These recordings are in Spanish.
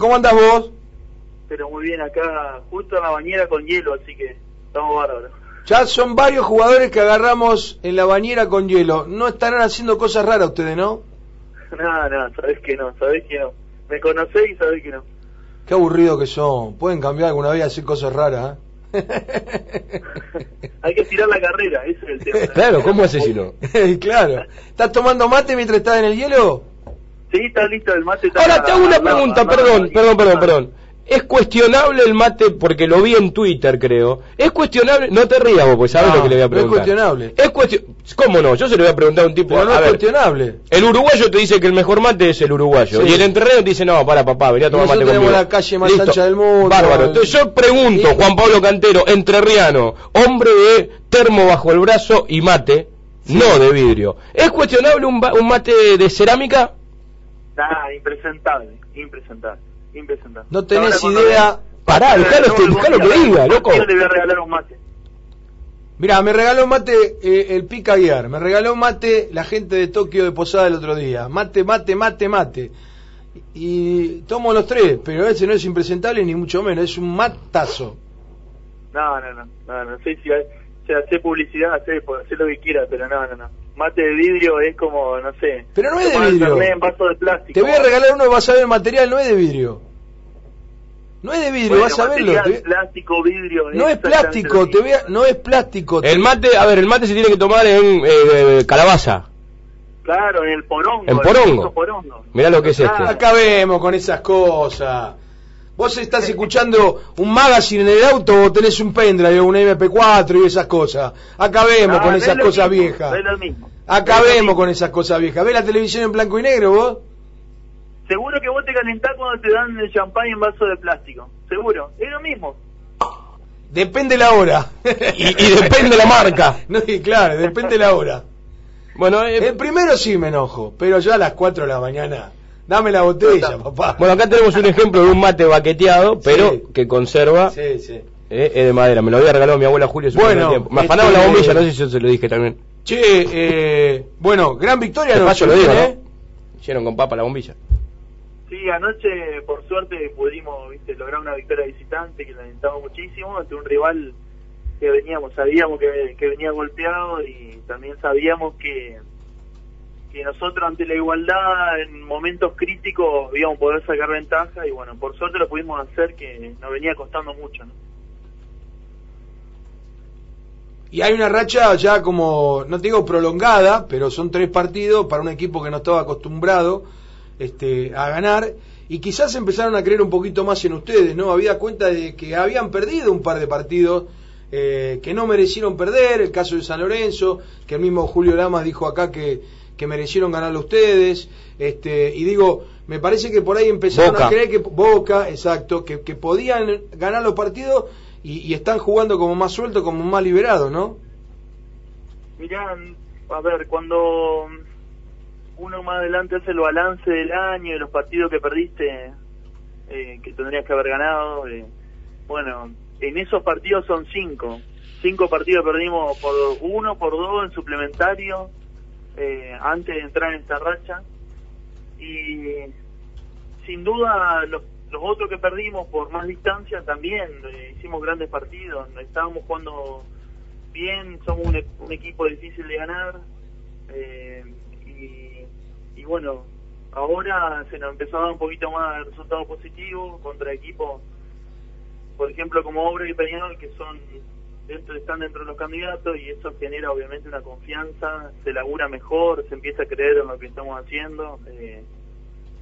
¿Cómo andas vos? Pero muy bien, acá justo en la bañera con hielo, así que estamos bárbaros. Ya son varios jugadores que agarramos en la bañera con hielo. No estarán haciendo cosas raras ustedes, ¿no? Nada, nada, sabés que no, sabés que no. Me conocés y sabés que no. Qué aburrido que son. Pueden cambiar alguna vez y hacer cosas raras, ¿eh? Hay que tirar la carrera, ese es el tema. claro, ¿cómo haces si no? claro. ¿Estás tomando mate mientras estás en el hielo? Sí, está listo el mate. Ahora te hago una pregunta, perdón, perdón, perdón, perdón. Es cuestionable el mate, porque lo vi en Twitter, creo. Es cuestionable, no te rías vos, pues sabes lo que le voy a preguntar. es cuestionable. Es cuestionable. ¿Cómo no? Yo se lo voy a preguntar a un tipo. Pero no es cuestionable. El uruguayo te dice que el mejor mate es el uruguayo. Y el entrerreno te dice, no, para papá, venía a tomar mate tenemos la calle más ancha del mundo. Bárbaro. Entonces yo pregunto, Juan Pablo Cantero, entrerriano, hombre de termo bajo el brazo y mate, no de vidrio. ¿Es cuestionable un, un mate de cerámica? Nada, impresentable, impresentable, impresentable. No tenés idea. Pará, dejalo, dejalo que diga, loco. Yo le voy a regalar un mate. Mira, me regaló un mate eh, el Pica Guiar, me regaló un mate la gente de Tokio de Posada el otro día. Mate, mate, mate, mate. Y tomo los tres, pero ese no es impresentable ni mucho menos, es un matazo. No, no, no, no, no sé si hay, o sea, hace publicidad, hace, hace lo que quiera, pero no, no, no. Mate de vidrio es como, no sé. Pero no es de vidrio. En vaso de plástico. Te voy a regalar uno y vas a ver el material, no es de vidrio. No es de vidrio, vas a verlo. plástico, vidrio. No es plástico, te voy a, no es plástico. El mate, a ver, el mate se tiene que tomar en eh, calabaza. Claro, en el porongo. En porongo. porongo. Mirá lo que es esto. Acabemos con esas cosas. Vos estás escuchando un magazine en el auto o tenés un pendrive o un MP4 y esas cosas. Acabemos con esas cosas viejas. Acabemos con esas cosas viejas. ¿Ves la televisión en blanco y negro vos? Seguro que vos te calentás cuando te dan el champán en vaso de plástico. Seguro. Es lo mismo. Depende la hora. y, depende la marca. No, claro, depende la hora. Bueno, eh, el primero sí me enojo, pero ya a las 4 de la mañana. Dame la botella, papá. Bueno, acá tenemos un ejemplo de un mate baqueteado, pero que conserva. Sí, sí. Eh, es de madera. Me lo había regalado mi abuela Julia. Bueno, tiempo. me afanaba la este, bombilla, no sé si yo se lo dije también. Che, eh, bueno, gran victoria. No, lo digo, ¿eh? Hicieron con papa la bombilla. Sí, anoche por suerte pudimos viste, lograr una victoria visitante que lamentamos muchísimo ante un rival que veníamos, sabíamos que, que venía golpeado y también sabíamos que que nosotros ante la igualdad en momentos críticos íbamos a poder sacar ventaja y bueno, por suerte lo pudimos hacer que nos venía costando mucho. Y hay una racha ya como, no te digo prolongada, pero son tres partidos para un equipo que no estaba acostumbrado este, a ganar y quizás empezaron a creer un poquito más en ustedes, ¿no? Había cuenta de que habían perdido un par de partidos eh, que no merecieron perder, el caso de San Lorenzo, que el mismo Julio Lamas dijo acá que que merecieron ganarlo ustedes, este, y digo, me parece que por ahí empezaron a creer que Boca, exacto, que, que podían ganar los partidos y, están jugando como más suelto, como más liberado, ¿no? Mirá, a ver, cuando uno más adelante hace el balance del año y los partidos que perdiste, eh, que tendrías que haber ganado, eh, bueno, en esos partidos son cinco. Cinco partidos perdimos por uno, por dos en suplementario, eh, antes de entrar en esta racha. Y sin duda los, otros que perdimos por más distancia también eh, hicimos grandes partidos, estábamos jugando bien, somos un, equipo difícil de ganar. Eh, y, bueno, ahora se nos empezó a dar un poquito más de resultados positivos contra equipos, por ejemplo, como Obra y Peñarol, que son están dentro de los candidatos y eso genera obviamente una confianza, se labura mejor, se empieza a creer en lo que estamos haciendo. Eh,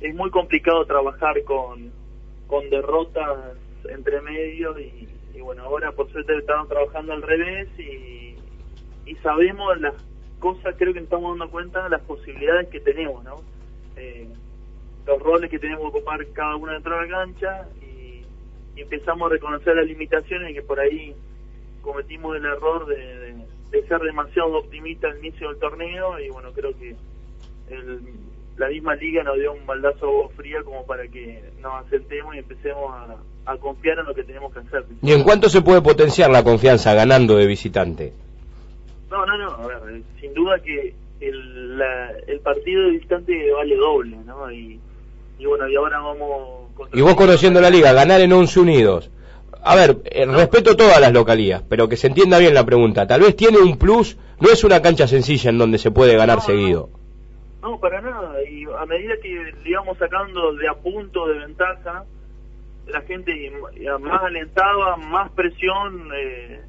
es muy complicado trabajar con, con derrotas entre medios y, bueno, ahora por suerte estamos trabajando al revés y, sabemos las cosas, creo que estamos dando cuenta las posibilidades que tenemos, ¿no? Eh, los roles que tenemos que ocupar cada uno dentro de la cancha y, y empezamos a reconocer las limitaciones que por ahí cometimos el error de, ser demasiado optimista al inicio del torneo y bueno, creo que la misma liga nos dio un baldazo fría como para que nos asentemos y empecemos a, confiar en lo que tenemos que hacer. ¿Y en cuánto se puede potenciar la confianza ganando de visitante? No, no, no, a ver, sin duda que el, el partido de visitante vale doble, ¿no? Y, y bueno, y ahora vamos Y vos conociendo la liga, ganar en 11 unidos. A ver, eh, respeto todas las localías, pero que se entienda bien la pregunta. Tal vez tiene un plus, no es una cancha sencilla en donde se puede ganar seguido. No. para nada. Y a medida que le íbamos sacando de a punto de ventaja, la gente más alentaba, más presión. Eh,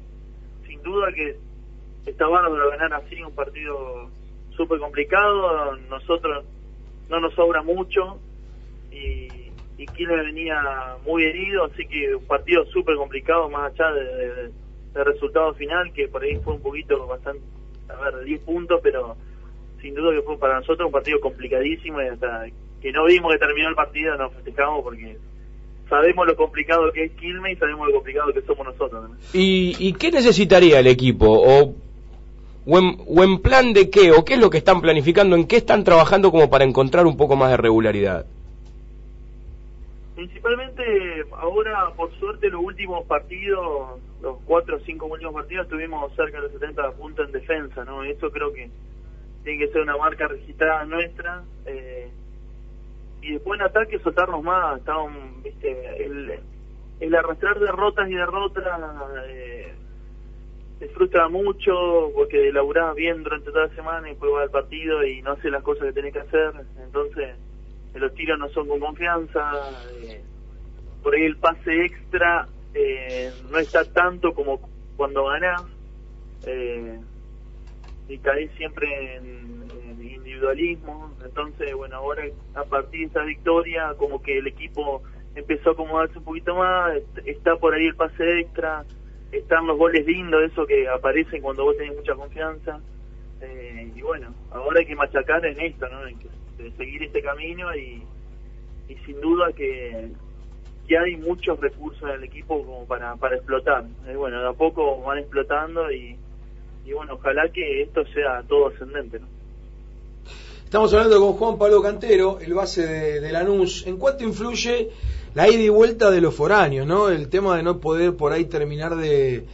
sin duda que está bárbaro ganar así un partido súper complicado. Nosotros no nos sobra mucho y, y venía muy herido, así que un partido súper complicado, más allá del de, resultado final, que por ahí fue un poquito bastante, a ver, 10 puntos, pero sin duda que fue para nosotros un partido complicadísimo y hasta que no vimos que terminó el partido nos festejamos porque sabemos lo complicado que es Quilmes y sabemos lo complicado que somos nosotros. ¿Y, ¿Y qué necesitaría el equipo? ¿O o en, plan de qué, o qué es lo que están planificando, en qué están trabajando como para encontrar un poco más de regularidad. Principalmente ahora, por suerte, los últimos partidos, los cuatro o cinco últimos partidos, estuvimos cerca de los 70 puntos en defensa, ¿no? Eso creo que tiene que ser una marca registrada nuestra. Eh, y después en ataque soltarnos más, estaban, viste, el, el arrastrar derrotas y derrotas eh, frustra mucho porque laburás bien durante toda la semana y después vas al partido y no haces las cosas que tenés que hacer. Entonces, los tiros no son con confianza. Eh, por ahí el pase extra eh, no está tanto como cuando ganás. Eh, y caes siempre en, individualismo. Entonces, bueno, ahora a partir de esta victoria, como que el equipo empezó a acomodarse un poquito más. Está por ahí el pase extra están los goles lindos, eso que aparecen cuando vos tenés mucha confianza. Y bueno, ahora hay que machacar en esto, ¿no? En seguir este camino y, sin duda que, que hay muchos recursos en el equipo como para, para explotar. Eh, bueno, de a poco van explotando y, y bueno, ojalá que esto sea todo ascendente, ¿no? Estamos hablando con Juan Pablo Cantero, el base de, de Lanús. ¿En cuánto influye la ida y vuelta de los foráneos, ¿no? El tema de no poder por ahí terminar de,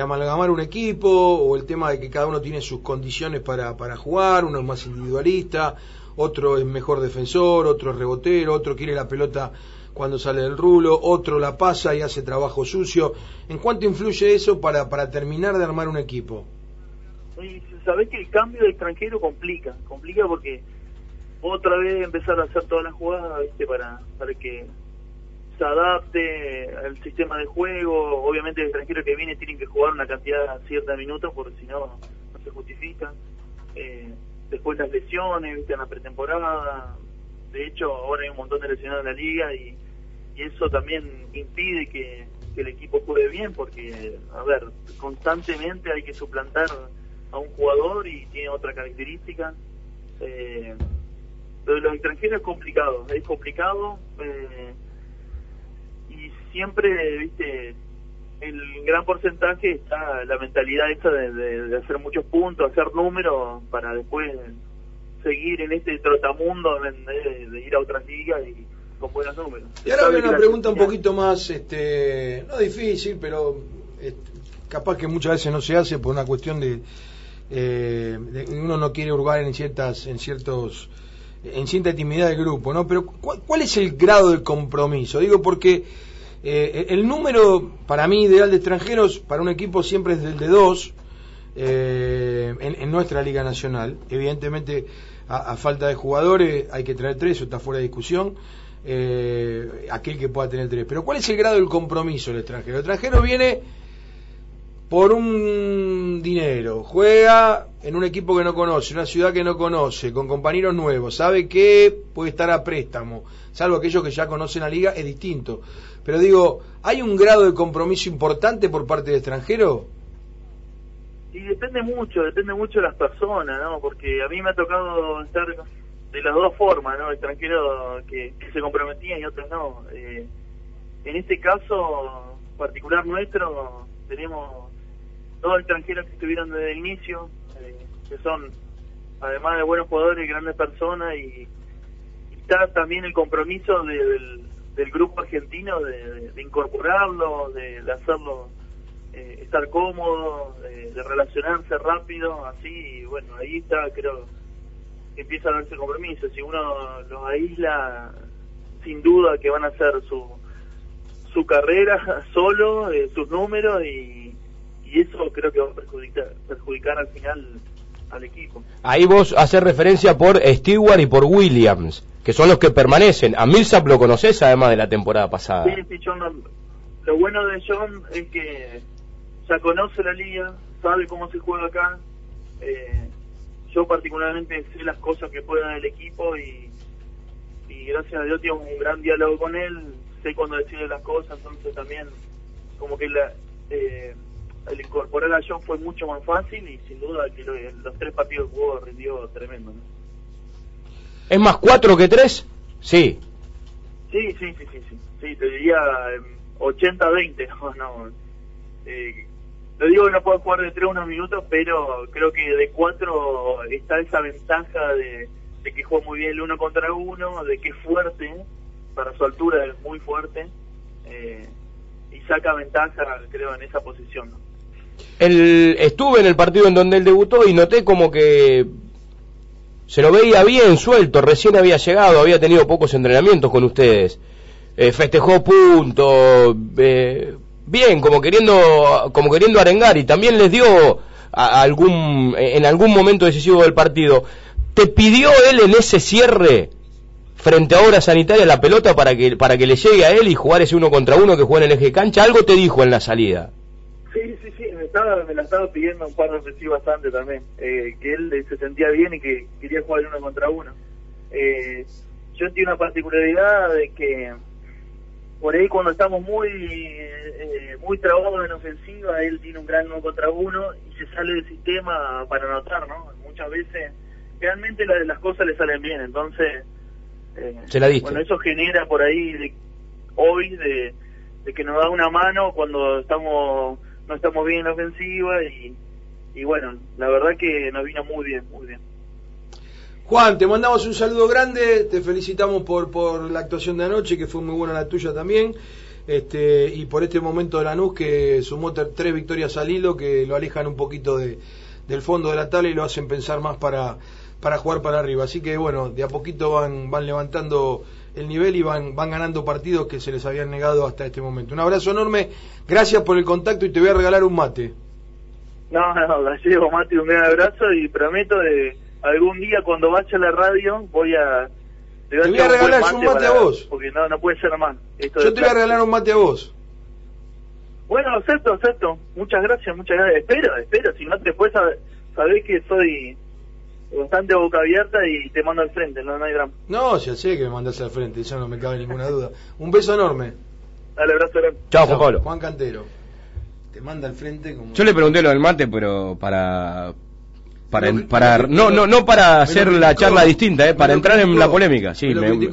amalgamar un equipo, o el tema de que cada uno tiene sus condiciones para, para jugar, uno es más individualista, otro es mejor defensor, otro es rebotero, otro quiere la pelota cuando sale del rulo, otro la pasa y hace trabajo sucio. ¿En cuánto influye eso para, para terminar de armar un equipo? Sabés que el cambio de extranjero complica, complica porque otra vez empezar a hacer todas las jugadas, ¿viste? Para, para que se adapte al sistema de juego. Obviamente el extranjero que viene tienen que jugar una cantidad cierta de minutos porque si no, no se justifica. Eh, después las lesiones, viste, en la pretemporada. De hecho, ahora hay un montón de lesionados en la liga y, y eso también impide que, el equipo juegue bien porque, a ver, constantemente hay que suplantar a un jugador y tiene otra característica. Eh, lo de los extranjeros es complicado, es complicado. Eh, siempre, viste, el gran porcentaje está la mentalidad esa de, hacer muchos puntos, hacer números para después seguir en este trotamundo de, de ir a otras ligas y con buenos números. Y ahora viene una pregunta un poquito más, este, no difícil, pero este, capaz que muchas veces no se hace por una cuestión de, eh, uno no quiere hurgar en ciertas, en ciertos en cierta intimidad del grupo, ¿no? Pero ¿cuál, ¿cuál es el grado del compromiso? Digo porque eh, el número para mí ideal de extranjeros para un equipo siempre es del de dos eh, en, nuestra liga nacional. Evidentemente, a, falta de jugadores hay que traer tres, eso está fuera de discusión. Eh, aquel que pueda tener tres. Pero ¿cuál es el grado del compromiso del extranjero? El extranjero viene por un dinero, juega en un equipo que no conoce, una ciudad que no conoce, con compañeros nuevos, sabe que puede estar a préstamo, salvo aquellos que ya conocen la liga, es distinto. Pero digo, ¿hay un grado de compromiso importante por parte del extranjero? Y depende mucho, depende mucho de las personas, ¿no? Porque a mí me ha tocado estar de las dos formas, ¿no? Extranjeros que, se comprometían y otros no. Eh, en este caso particular nuestro, tenemos dos extranjeros que estuvieron desde el inicio, que son, además de buenos jugadores, grandes personas, y, está también el compromiso del del grupo argentino de, incorporarlo, de, hacerlo eh, estar cómodo, de, relacionarse rápido, así, y bueno, ahí está, creo, empieza a verse compromiso. Si uno los aísla, sin duda que van a hacer su, su carrera solo, eh, sus números y, y eso creo que va a perjudicar, perjudicar al final al equipo. Ahí vos haces referencia por Stewart y por Williams, que son los que permanecen. A Millsap lo conoces además de la temporada pasada. Sí, sí, John, lo bueno de John es que ya conoce la liga, sabe cómo se juega acá. Eh, yo particularmente sé las cosas que puede dar el equipo y, y gracias a Dios tengo un gran diálogo con él, sé cuándo decirle las cosas, entonces también como que la, eh, el incorporar a John fue mucho más fácil y sin duda que lo- los tres partidos que jugó rindió tremendo. ¿no? ¿Es más cuatro que tres? Sí. Sí, sí, sí, sí, sí, sí, te diría eh, 80-20, no, no. Eh, digo que no puedo jugar de 3 unos minutos, pero creo que de 4 está esa ventaja de, de que juega muy bien el uno contra uno, de que es fuerte, para su altura es muy fuerte, eh, y saca ventaja, creo, en esa posición. ¿no? El, estuve en el partido en donde él debutó y noté como que se lo veía bien suelto, recién había llegado, había tenido pocos entrenamientos con ustedes. Eh, festejó puntos, eh, bien, como queriendo, como queriendo arengar y también les dio a- algún, en algún momento decisivo del partido. ¿Te pidió él en ese cierre frente a Obra Sanitaria la pelota para que, para que le llegue a él y jugar ese uno contra uno que juega en el eje cancha? Algo te dijo en la salida. Sí, sí, me, estaba, me la estaba pidiendo un par de veces bastante también, eh, que él eh, se sentía bien y que quería jugar uno contra uno. Eh, yo tengo una particularidad de que por ahí cuando estamos muy eh, muy trabados en ofensiva, él tiene un gran uno contra uno y se sale del sistema para anotar, ¿no? Muchas veces, realmente la- las cosas le salen bien, entonces... eh, Se la diste. Bueno, eso genera por ahí de, hoy de, de que nos da una mano cuando estamos no estamos bien en la ofensiva y, y bueno, la verdad que nos vino muy bien, muy bien. Juan, te mandamos un saludo grande, te felicitamos por, por la actuación de anoche, que fue muy buena la tuya también, este, y por este momento de Lanús que sumó tres victorias al hilo, que lo alejan un poquito de, del fondo de la tabla y lo hacen pensar más para, para jugar para arriba. Así que bueno, de a poquito van, van levantando el nivel y van, van ganando partidos que se les habían negado hasta este momento. Un abrazo enorme, gracias por el contacto y te voy a regalar un mate. No, no, Gallego, Mati, un gran abrazo y prometo de algún día cuando vaya a la radio voy a... Te voy a regalar un mate a vos. Porque no, no puede ser más. Esto Yo te voy a regalar un mate a vos. Bueno, acepto, acepto. Muchas gracias, muchas gracias. Espero, espero. Si no, después sab- sabés que soy bastante boca abierta y te mando al frente, no, no hay drama. No, ya sé que me mandás al frente, eso no me cabe ninguna duda. Un beso enorme. Dale, abrazo grande. Chao, Juan Pablo. Juan Cantero. Te manda al frente como... Yo le pregunté lo del mate, pero para para para no no no para hacer la charla distinta, eh, para entrar en criticó. la polémica. Sí, Me.